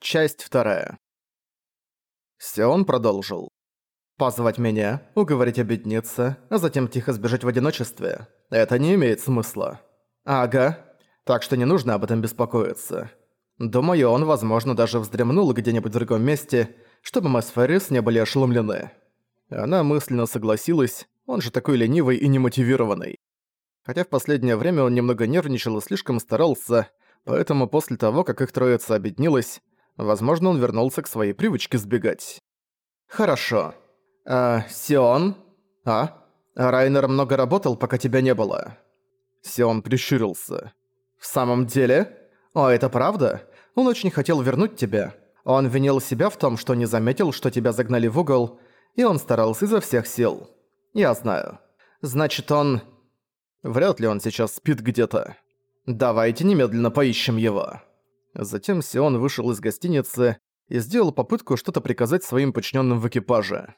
Часть вторая. Сион продолжил. «Позвать меня, уговорить объединиться, а затем тихо сбежать в одиночестве. Это не имеет смысла». «Ага. Так что не нужно об этом беспокоиться. Думаю, он, возможно, даже вздремнул где-нибудь в другом месте, чтобы мы с Феррис не были ошеломлены». Она мысленно согласилась, он же такой ленивый и немотивированный. Хотя в последнее время он немного нервничал и слишком старался, поэтому после того, как их троица объединилась, Возможно, он вернулся к своей привычке сбегать. «Хорошо. А, Сион? А? Райнер много работал, пока тебя не было». Сион прищурился. «В самом деле? О, это правда? Он очень хотел вернуть тебя. Он винил себя в том, что не заметил, что тебя загнали в угол, и он старался изо всех сил. Я знаю. Значит, он... Вряд ли он сейчас спит где-то. Давайте немедленно поищем его». Затем Сион вышел из гостиницы и сделал попытку что-то приказать своим подчиненным в экипаже.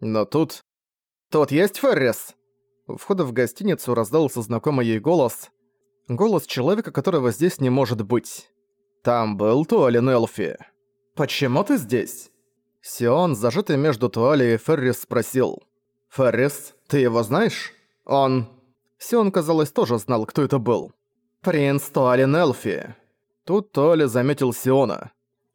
Но тут... «Тут есть Феррис?» У входа в гостиницу раздался знакомый ей голос. Голос человека, которого здесь не может быть. Там был Туалин Элфи. «Почему ты здесь?» Сион, зажатый между Туали и Феррис, спросил. «Феррис, ты его знаешь?» «Он...» Сион, казалось, тоже знал, кто это был. «Принц Туалин Элфи». Тут Толи заметил Сиона.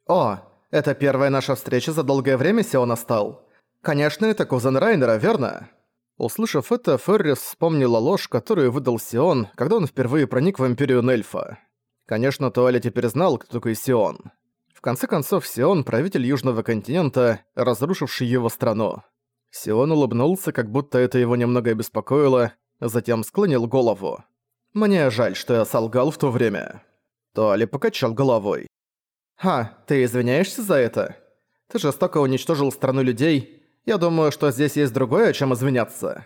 «О, это первая наша встреча за долгое время Сиона стал. Конечно, это кузен Райнера, верно?» Услышав это, Феррис вспомнила ложь, которую выдал Сион, когда он впервые проник в Империю Нельфа. Конечно, Туаля теперь знал, кто такой Сион. В конце концов, Сион – правитель Южного континента, разрушивший его страну. Сион улыбнулся, как будто это его немного обеспокоило, затем склонил голову. «Мне жаль, что я солгал в то время». Толи покачал головой. «Ха, ты извиняешься за это? Ты жестоко уничтожил страну людей. Я думаю, что здесь есть другое, чем извиняться».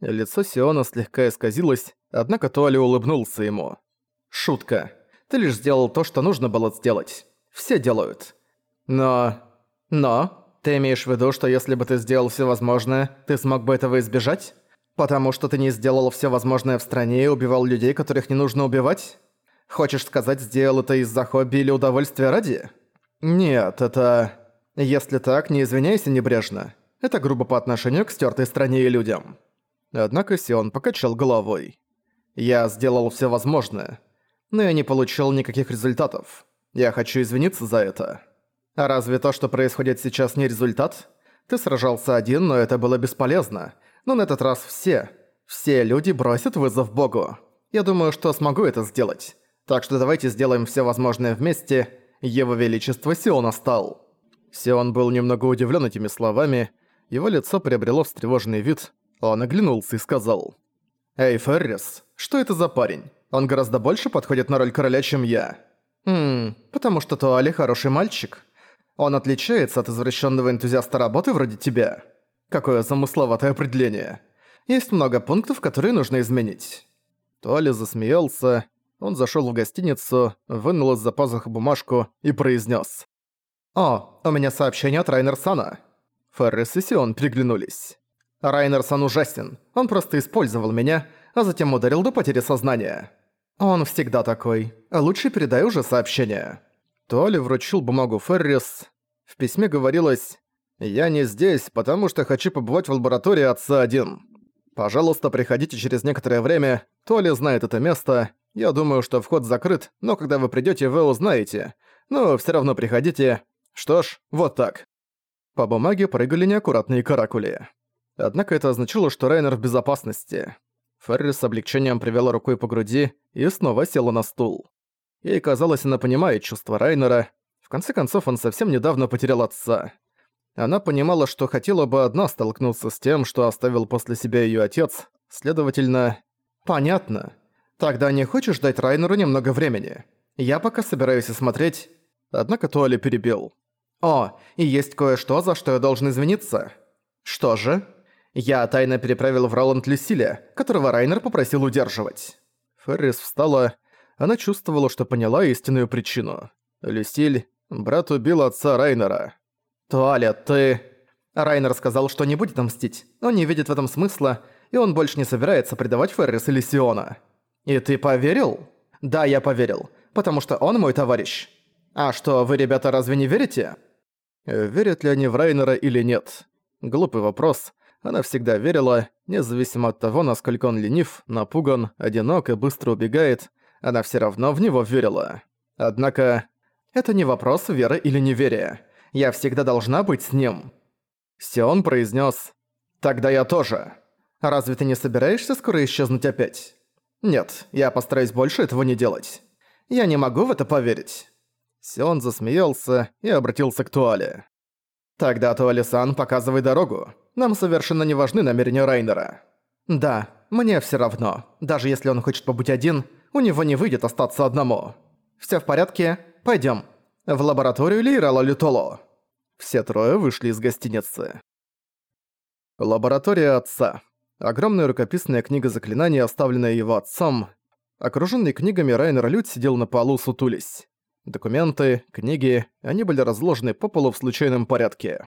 Лицо Сиона слегка исказилось, однако Туали улыбнулся ему. «Шутка. Ты лишь сделал то, что нужно было сделать. Все делают. Но... Но... Ты имеешь в виду, что если бы ты сделал все возможное, ты смог бы этого избежать? Потому что ты не сделал все возможное в стране и убивал людей, которых не нужно убивать? Хочешь сказать, сделал это из-за хобби или удовольствия ради? Нет, это... Если так, не извиняйся небрежно. Это грубо по отношению к стёртой стране и людям. Однако Сион покачал головой. Я сделал всё возможное, но я не получил никаких результатов. Я хочу извиниться за это. А разве то, что происходит сейчас, не результат? Ты сражался один, но это было бесполезно. Но на этот раз все, все люди бросят вызов Богу. Я думаю, что смогу это сделать. Так что давайте сделаем все возможное вместе. Его Величество Сион настал». Сион был немного удивлен этими словами. Его лицо приобрело встревоженный вид. Он оглянулся и сказал. «Эй, Феррис, что это за парень? Он гораздо больше подходит на роль короля, чем я». «Хм, потому что Туали хороший мальчик. Он отличается от извращенного энтузиаста работы вроде тебя. Какое замысловатое определение. Есть много пунктов, которые нужно изменить». Туали засмеялся. Он зашел в гостиницу, вынул из-за пазуха бумажку и произнес: «О, у меня сообщение от Райнерсона». Феррис и Сион переглянулись. «Райнерсон ужасен. Он просто использовал меня, а затем ударил до потери сознания. Он всегда такой. Лучше передай уже сообщение». Туали вручил бумагу Феррис. В письме говорилось «Я не здесь, потому что хочу побывать в лаборатории отца один. Пожалуйста, приходите через некоторое время, Туали знает это место, я думаю, что вход закрыт, но когда вы придёте, вы узнаете. Но всё равно приходите. Что ж, вот так». По бумаге прыгали неаккуратные каракули. Однако это означало, что Райнер в безопасности. Ферри с облегчением привела рукой по груди и снова села на стул. Ей казалось, она понимает чувства Райнера. В конце концов, он совсем недавно потерял отца. Она понимала, что хотела бы одна столкнуться с тем, что оставил после себя её отец. Следовательно, понятно. «Тогда не хочешь дать Райнеру немного времени? Я пока собираюсь осмотреть...» Однако Туали перебил. «О, и есть кое-что, за что я должен извиниться». «Что же?» «Я тайно переправил в Роланд Люсиля, которого Райнер попросил удерживать». Феррис встала. Она чувствовала, что поняла истинную причину. Люсиль, брат убил отца Райнера. «Туаля, ты...» Райнер сказал, что не будет мстить. Он не видит в этом смысла, и он больше не собирается предавать Феррис или Сиона. «И ты поверил?» «Да, я поверил, потому что он мой товарищ». «А что, вы, ребята, разве не верите?» Верят ли они в Райнера или нет? Глупый вопрос. Она всегда верила, независимо от того, насколько он ленив, напуган, одинок и быстро убегает, она все равно в него верила. Однако, это не вопрос веры или неверия. Я всегда должна быть с ним. Сион произнес: «Тогда я тоже. Разве ты не собираешься скоро исчезнуть опять?» «Нет, я постараюсь больше этого не делать. Я не могу в это поверить». Сион засмеялся и обратился к Туале. «Тогда Туале-сан, показывай дорогу. Нам совершенно не важны намерения Райнера». «Да, мне все равно. Даже если он хочет побыть один, у него не выйдет остаться одному. Все в порядке? Пойдем. В лабораторию Лейрала Лютоло». Все трое вышли из гостиницы. Лаборатория отца. Огромная рукописная книга заклинаний, оставленная его отцом. Окруженный книгами, Райнер Лют сидел на полу, сутулись. Документы, книги, они были разложены по полу в случайном порядке.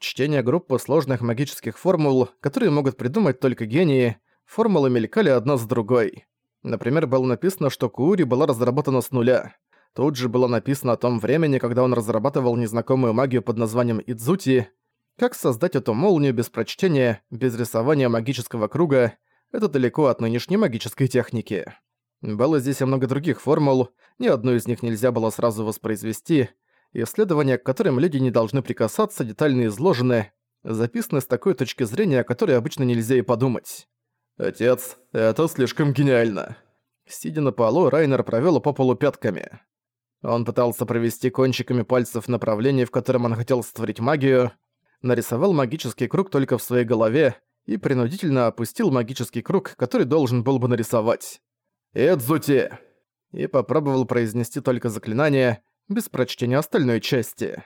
Чтение группы сложных магических формул, которые могут придумать только гении, формулы мелькали одна с другой. Например, было написано, что Куури была разработана с нуля. Тут же было написано о том времени, когда он разрабатывал незнакомую магию под названием Идзути. Как создать эту молнию без прочтения, без рисования магического круга, это далеко от нынешней магической техники. Было здесь и много других формул, ни одну из них нельзя было сразу воспроизвести. Исследования, к которым люди не должны прикасаться, детально изложены, записаны с такой точки зрения, о которой обычно нельзя и подумать. «Отец, это слишком гениально!» Сидя на полу, Райнер провёл по полу пятками. Он пытался провести кончиками пальцев направление, в котором он хотел створить магию, нарисовал магический круг только в своей голове и принудительно опустил магический круг, который должен был бы нарисовать. «Эдзути!» И попробовал произнести только заклинание, без прочтения остальной части.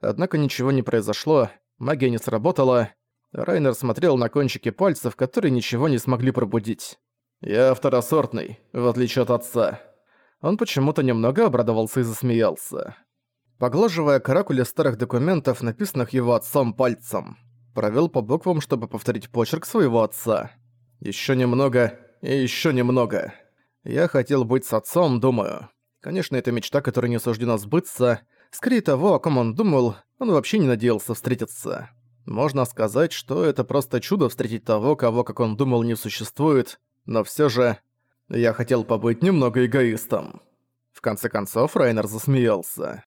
Однако ничего не произошло, магия не сработала. Райнер смотрел на кончики пальцев, которые ничего не смогли пробудить. «Я второсортный, в отличие от отца». Он почему-то немного обрадовался и засмеялся. Поглаживая каракули старых документов, написанных его отцом пальцем, провел по буквам, чтобы повторить почерк своего отца. Еще немного и еще немного. Я хотел быть с отцом, думаю. Конечно, это мечта, которой не суждено сбыться. Скорее того, о ком он думал, он вообще не надеялся встретиться. Можно сказать, что это просто чудо встретить того, кого, как он думал, не существует, но все же... Я хотел побыть немного эгоистом. В конце концов, Райнер засмеялся.